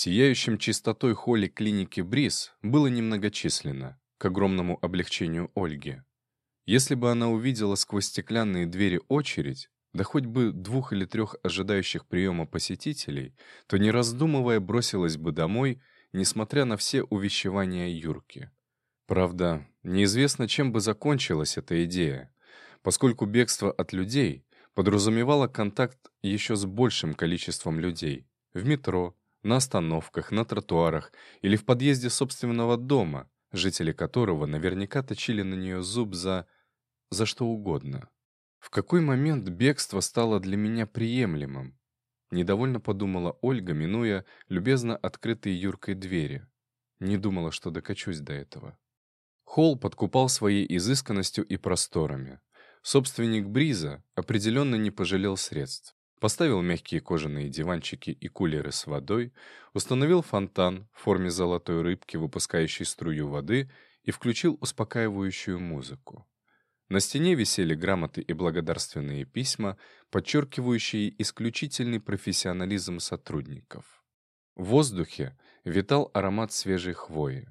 сияющем чистотой холле клиники Бриз было немногочисленно, к огромному облегчению Ольги. Если бы она увидела сквозь стеклянные двери очередь, да хоть бы двух или трех ожидающих приема посетителей, то, не раздумывая, бросилась бы домой, несмотря на все увещевания Юрки. Правда, неизвестно, чем бы закончилась эта идея, поскольку бегство от людей подразумевало контакт еще с большим количеством людей в метро, на остановках, на тротуарах или в подъезде собственного дома, жители которого наверняка точили на нее зуб за... за что угодно. В какой момент бегство стало для меня приемлемым? Недовольно подумала Ольга, минуя любезно открытые Юркой двери. Не думала, что докачусь до этого. Холл подкупал своей изысканностью и просторами. Собственник Бриза определенно не пожалел средств. Поставил мягкие кожаные диванчики и кулеры с водой, установил фонтан в форме золотой рыбки, выпускающей струю воды, и включил успокаивающую музыку. На стене висели грамоты и благодарственные письма, подчеркивающие исключительный профессионализм сотрудников. В воздухе витал аромат свежей хвои.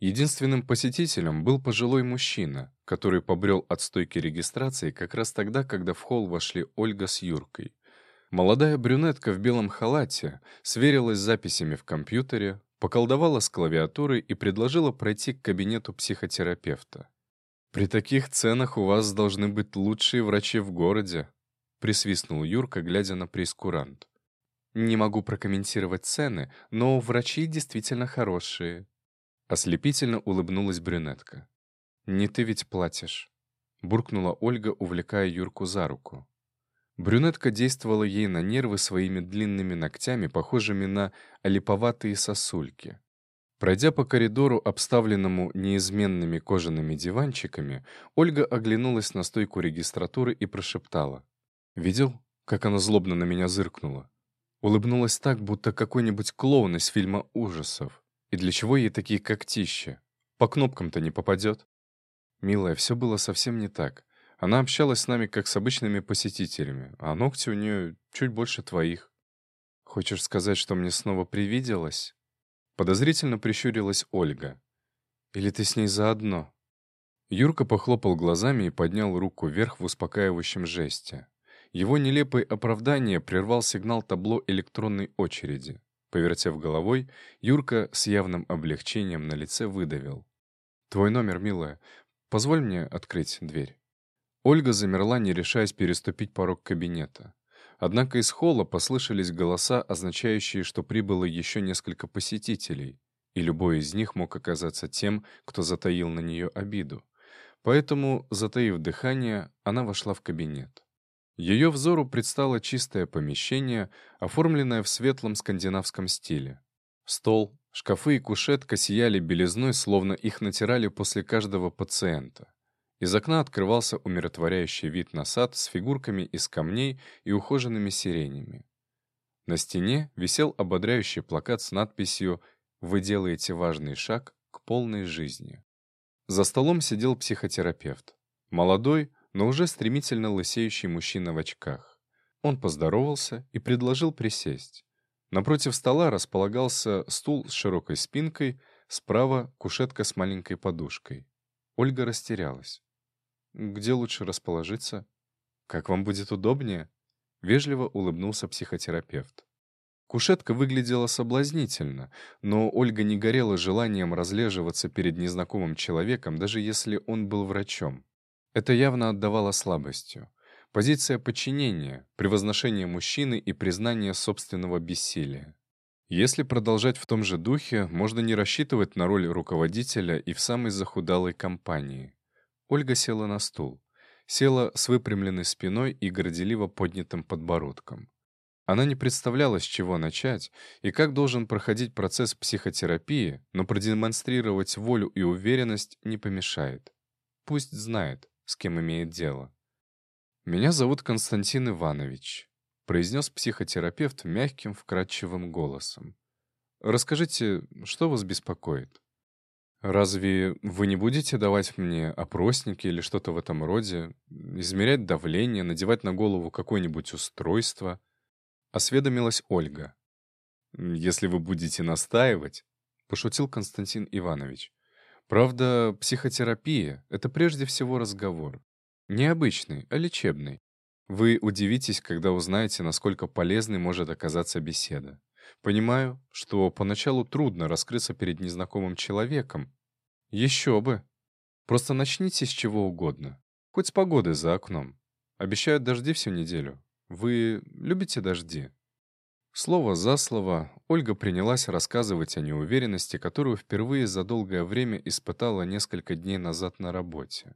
Единственным посетителем был пожилой мужчина, который побрел от стойки регистрации как раз тогда, когда в холл вошли Ольга с Юркой. Молодая брюнетка в белом халате сверилась с записями в компьютере, поколдовала с клавиатурой и предложила пройти к кабинету психотерапевта. «При таких ценах у вас должны быть лучшие врачи в городе», — присвистнул Юрка, глядя на прескурант. «Не могу прокомментировать цены, но врачи действительно хорошие». Ослепительно улыбнулась брюнетка. «Не ты ведь платишь», — буркнула Ольга, увлекая Юрку за руку. Брюнетка действовала ей на нервы своими длинными ногтями, похожими на олиповатые сосульки. Пройдя по коридору, обставленному неизменными кожаными диванчиками, Ольга оглянулась на стойку регистратуры и прошептала. «Видел, как она злобно на меня зыркнула?» Улыбнулась так, будто какой-нибудь клоун из фильма ужасов. И для чего ей такие когтища? По кнопкам-то не попадет. Милая, все было совсем не так. Она общалась с нами как с обычными посетителями, а ногти у нее чуть больше твоих. Хочешь сказать, что мне снова привиделось? Подозрительно прищурилась Ольга. «Или ты с ней заодно?» Юрка похлопал глазами и поднял руку вверх в успокаивающем жесте. Его нелепое оправдание прервал сигнал табло электронной очереди. Повертев головой, Юрка с явным облегчением на лице выдавил. «Твой номер, милая. Позволь мне открыть дверь». Ольга замерла, не решаясь переступить порог кабинета. Однако из холла послышались голоса, означающие, что прибыло еще несколько посетителей, и любой из них мог оказаться тем, кто затаил на нее обиду. Поэтому, затаив дыхание, она вошла в кабинет. Ее взору предстало чистое помещение, оформленное в светлом скандинавском стиле. Стол, шкафы и кушетка сияли белизной, словно их натирали после каждого пациента. Из окна открывался умиротворяющий вид на сад с фигурками из камней и ухоженными сиренями. На стене висел ободряющий плакат с надписью «Вы делаете важный шаг к полной жизни». За столом сидел психотерапевт. Молодой, но уже стремительно лысеющий мужчина в очках. Он поздоровался и предложил присесть. Напротив стола располагался стул с широкой спинкой, справа кушетка с маленькой подушкой. Ольга растерялась. Где лучше расположиться? Как вам будет удобнее? Вежливо улыбнулся психотерапевт. Кушетка выглядела соблазнительно, но Ольга не горела желанием разлеживаться перед незнакомым человеком, даже если он был врачом. Это явно отдавало слабостью. Позиция подчинения, превозношение мужчины и признание собственного бессилия. Если продолжать в том же духе, можно не рассчитывать на роль руководителя и в самой захудалой компании. Ольга села на стул. Села с выпрямленной спиной и горделиво поднятым подбородком. Она не представляла, с чего начать и как должен проходить процесс психотерапии, но продемонстрировать волю и уверенность не помешает. Пусть знает, с кем имеет дело. «Меня зовут Константин Иванович», — произнес психотерапевт мягким, вкрадчивым голосом. «Расскажите, что вас беспокоит?» Разве вы не будете давать мне опросники или что-то в этом роде? Измерять давление, надевать на голову какое-нибудь устройство?» Осведомилась Ольга. если вы будете настаивать», — пошутил Константин Иванович. «Правда, психотерапия — это прежде всего разговор. Не обычный, а лечебный. Вы удивитесь, когда узнаете, насколько полезной может оказаться беседа. Понимаю, что поначалу трудно раскрыться перед незнакомым человеком. Еще бы. Просто начните с чего угодно. Хоть с погоды за окном. Обещают дожди всю неделю. Вы любите дожди? Слово за слово Ольга принялась рассказывать о неуверенности, которую впервые за долгое время испытала несколько дней назад на работе.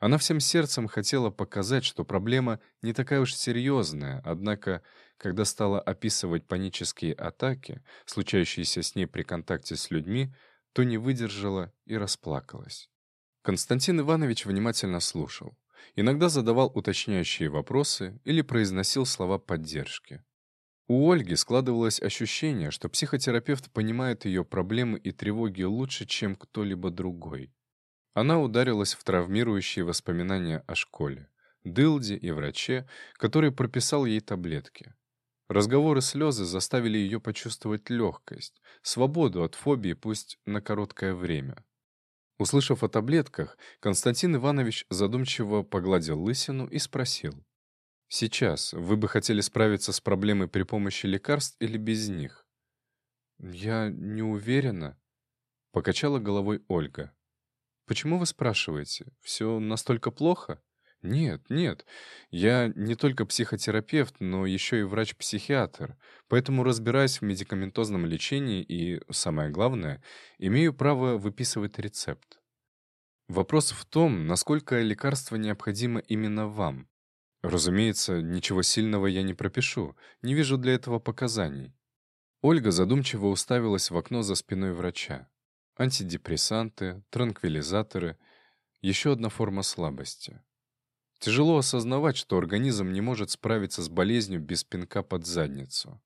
Она всем сердцем хотела показать, что проблема не такая уж серьезная, однако, когда стала описывать панические атаки, случающиеся с ней при контакте с людьми, то не выдержала и расплакалась. Константин Иванович внимательно слушал. Иногда задавал уточняющие вопросы или произносил слова поддержки. У Ольги складывалось ощущение, что психотерапевт понимает ее проблемы и тревоги лучше, чем кто-либо другой. Она ударилась в травмирующие воспоминания о школе, дылде и враче, который прописал ей таблетки. Разговоры слезы заставили ее почувствовать легкость, свободу от фобии, пусть на короткое время. Услышав о таблетках, Константин Иванович задумчиво погладил лысину и спросил. «Сейчас вы бы хотели справиться с проблемой при помощи лекарств или без них?» «Я не уверена», — покачала головой Ольга. «Почему вы спрашиваете? Все настолько плохо?» «Нет, нет. Я не только психотерапевт, но еще и врач-психиатр, поэтому разбираюсь в медикаментозном лечении и, самое главное, имею право выписывать рецепт. Вопрос в том, насколько лекарство необходимо именно вам. Разумеется, ничего сильного я не пропишу, не вижу для этого показаний». Ольга задумчиво уставилась в окно за спиной врача антидепрессанты, транквилизаторы, еще одна форма слабости. Тяжело осознавать, что организм не может справиться с болезнью без пинка под задницу.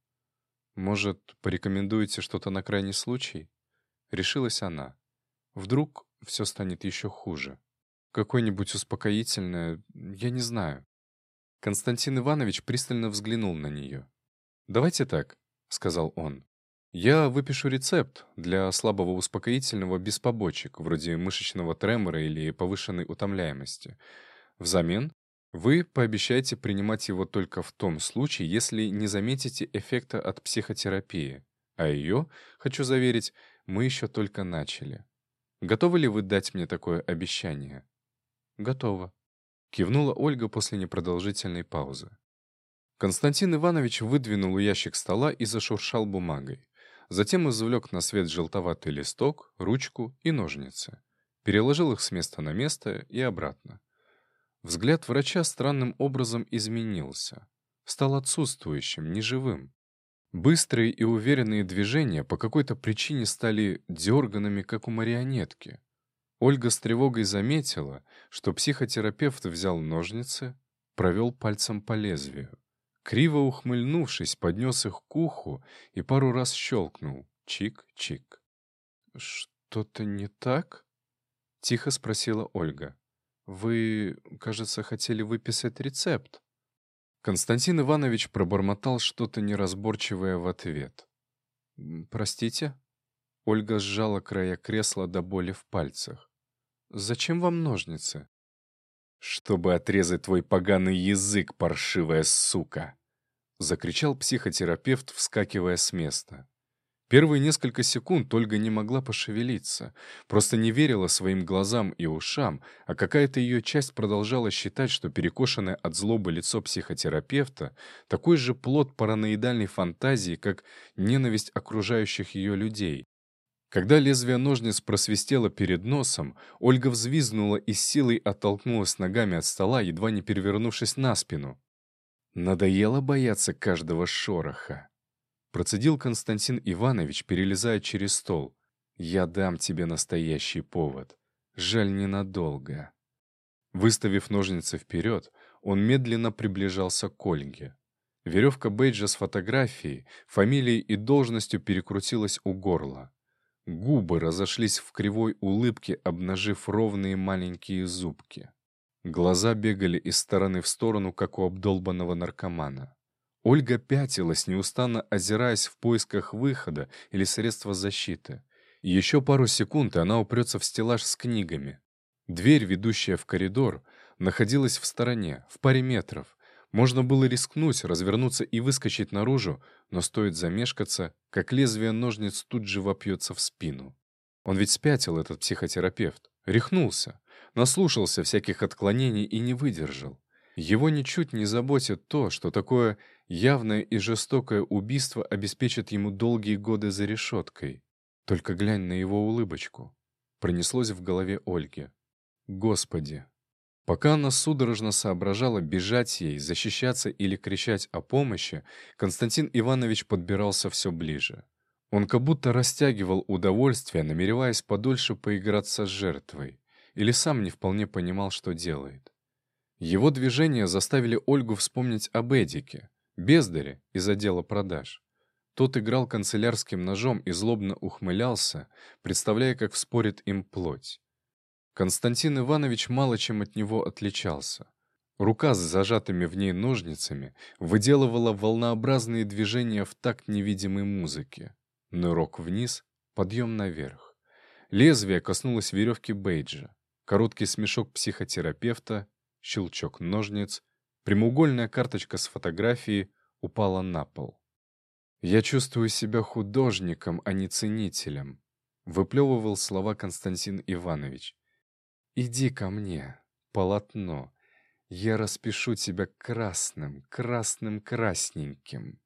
«Может, порекомендуете что-то на крайний случай?» Решилась она. «Вдруг все станет еще хуже. Какое-нибудь успокоительное, я не знаю». Константин Иванович пристально взглянул на нее. «Давайте так», — сказал он. Я выпишу рецепт для слабого успокоительного без побочек, вроде мышечного тремора или повышенной утомляемости. Взамен вы пообещаете принимать его только в том случае, если не заметите эффекта от психотерапии. А ее, хочу заверить, мы еще только начали. Готовы ли вы дать мне такое обещание? Готово. Кивнула Ольга после непродолжительной паузы. Константин Иванович выдвинул ящик стола и зашуршал бумагой. Затем извлек на свет желтоватый листок, ручку и ножницы. Переложил их с места на место и обратно. Взгляд врача странным образом изменился. Стал отсутствующим, неживым. Быстрые и уверенные движения по какой-то причине стали дерганными, как у марионетки. Ольга с тревогой заметила, что психотерапевт взял ножницы, провел пальцем по лезвию. Криво ухмыльнувшись, поднес их к уху и пару раз щелкнул. Чик-чик. «Что-то не так?» — тихо спросила Ольга. «Вы, кажется, хотели выписать рецепт». Константин Иванович пробормотал что-то неразборчивое в ответ. «Простите?» Ольга сжала края кресла до боли в пальцах. «Зачем вам ножницы?» «Чтобы отрезать твой поганый язык, паршивая сука!» — закричал психотерапевт, вскакивая с места. Первые несколько секунд Ольга не могла пошевелиться, просто не верила своим глазам и ушам, а какая-то ее часть продолжала считать, что перекошенное от злобы лицо психотерапевта — такой же плод параноидальной фантазии, как ненависть окружающих ее людей. Когда лезвие ножниц просвистело перед носом, Ольга взвизгнула и силой оттолкнулась ногами от стола, едва не перевернувшись на спину. «Надоело бояться каждого шороха», — процедил Константин Иванович, перелезая через стол. «Я дам тебе настоящий повод. Жаль, ненадолго». Выставив ножницы вперед, он медленно приближался к Ольге. Веревка бейджа с фотографией, фамилией и должностью перекрутилась у горла. Губы разошлись в кривой улыбке, обнажив ровные маленькие зубки. Глаза бегали из стороны в сторону, как у обдолбанного наркомана. Ольга пятилась, неустанно озираясь в поисках выхода или средства защиты. Еще пару секунд, и она упрется в стеллаж с книгами. Дверь, ведущая в коридор, находилась в стороне, в паре метров. Можно было рискнуть, развернуться и выскочить наружу, но стоит замешкаться, как лезвие ножниц тут же вопьется в спину. Он ведь спятил, этот психотерапевт. Рехнулся, наслушался всяких отклонений и не выдержал. Его ничуть не заботит то, что такое явное и жестокое убийство обеспечит ему долгие годы за решеткой. Только глянь на его улыбочку. Пронеслось в голове Ольги. Господи! Пока она судорожно соображала бежать ей, защищаться или кричать о помощи, Константин Иванович подбирался все ближе. Он как будто растягивал удовольствие, намереваясь подольше поиграться с жертвой, или сам не вполне понимал, что делает. Его движения заставили Ольгу вспомнить об Эдике, бездаре из отдела продаж. Тот играл канцелярским ножом и злобно ухмылялся, представляя, как вспорит им плоть. Константин Иванович мало чем от него отличался. Рука с зажатыми в ней ножницами выделывала волнообразные движения в такт невидимой музыки. Нырок вниз, подъем наверх. Лезвие коснулось веревки Бейджа. Короткий смешок психотерапевта, щелчок ножниц, прямоугольная карточка с фотографией упала на пол. «Я чувствую себя художником, а не ценителем», — выплевывал слова Константин Иванович. «Иди ко мне, полотно. Я распишу тебя красным, красным, красненьким».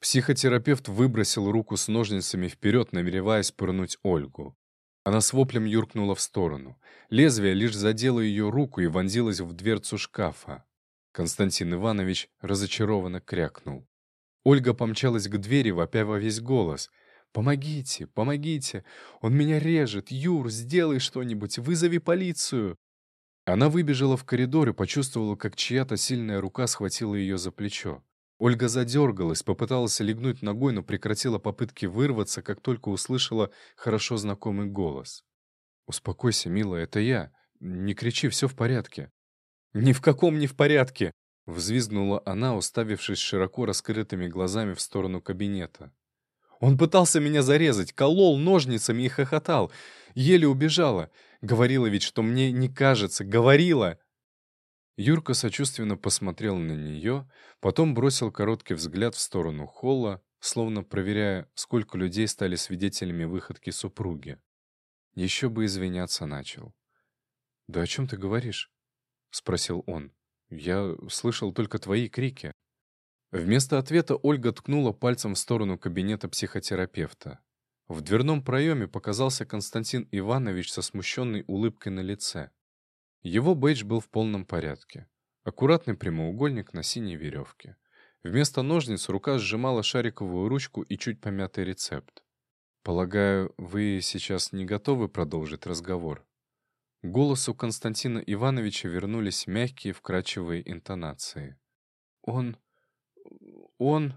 Психотерапевт выбросил руку с ножницами вперед, намереваясь пырнуть Ольгу. Она с воплем юркнула в сторону. Лезвие лишь задело ее руку и вонзилось в дверцу шкафа. Константин Иванович разочарованно крякнул. Ольга помчалась к двери, вопя во весь голос. «Помогите, помогите! Он меня режет! Юр, сделай что-нибудь! Вызови полицию!» Она выбежала в коридор и почувствовала, как чья-то сильная рука схватила ее за плечо. Ольга задергалась, попыталась легнуть ногой, но прекратила попытки вырваться, как только услышала хорошо знакомый голос. «Успокойся, милая, это я. Не кричи, все в порядке». «Ни в каком не в порядке!» Взвизгнула она, уставившись широко раскрытыми глазами в сторону кабинета. «Он пытался меня зарезать, колол ножницами и хохотал. Еле убежала. Говорила ведь, что мне не кажется. Говорила!» Юрка сочувственно посмотрел на нее, потом бросил короткий взгляд в сторону холла, словно проверяя, сколько людей стали свидетелями выходки супруги. Еще бы извиняться начал. «Да о чем ты говоришь?» — спросил он. Я слышал только твои крики». Вместо ответа Ольга ткнула пальцем в сторону кабинета психотерапевта. В дверном проеме показался Константин Иванович со смущенной улыбкой на лице. Его бейдж был в полном порядке. Аккуратный прямоугольник на синей веревке. Вместо ножниц рука сжимала шариковую ручку и чуть помятый рецепт. «Полагаю, вы сейчас не готовы продолжить разговор?» К голосу Константина Ивановича вернулись мягкие вкрадчивые интонации. «Он... он...»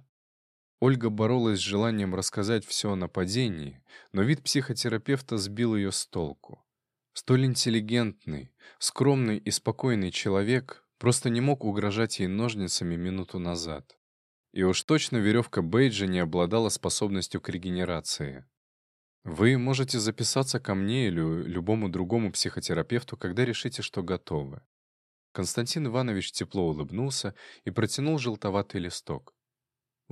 Ольга боролась с желанием рассказать все о нападении, но вид психотерапевта сбил ее с толку. Столь интеллигентный, скромный и спокойный человек просто не мог угрожать ей ножницами минуту назад. И уж точно веревка Бейджа не обладала способностью к регенерации. Вы можете записаться ко мне или любому другому психотерапевту, когда решите, что готовы. Константин Иванович тепло улыбнулся и протянул желтоватый листок.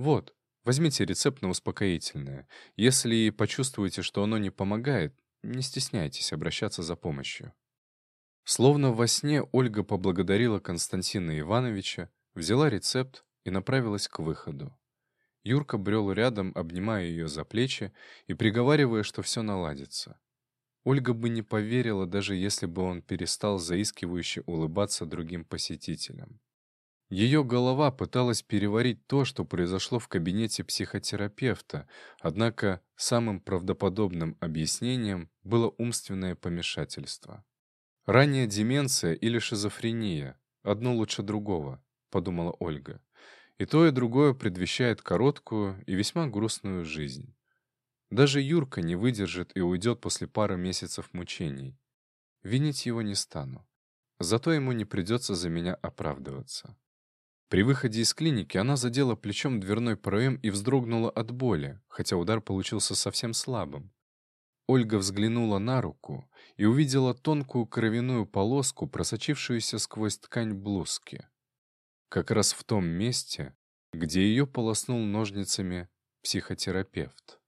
Вот, возьмите рецепт на успокоительное. Если почувствуете, что оно не помогает, не стесняйтесь обращаться за помощью. Словно во сне Ольга поблагодарила Константина Ивановича, взяла рецепт и направилась к выходу. Юрка брел рядом, обнимая ее за плечи и приговаривая, что все наладится. Ольга бы не поверила, даже если бы он перестал заискивающе улыбаться другим посетителям. Ее голова пыталась переварить то, что произошло в кабинете психотерапевта, однако самым правдоподобным объяснением было умственное помешательство. «Ранняя деменция или шизофрения, одно лучше другого», — подумала Ольга. И то, и другое предвещает короткую и весьма грустную жизнь. Даже Юрка не выдержит и уйдет после пары месяцев мучений. Винить его не стану. Зато ему не придется за меня оправдываться. При выходе из клиники она задела плечом дверной проем и вздрогнула от боли, хотя удар получился совсем слабым. Ольга взглянула на руку и увидела тонкую кровяную полоску, просочившуюся сквозь ткань блузки. Как раз в том месте, где ее полоснул ножницами психотерапевт.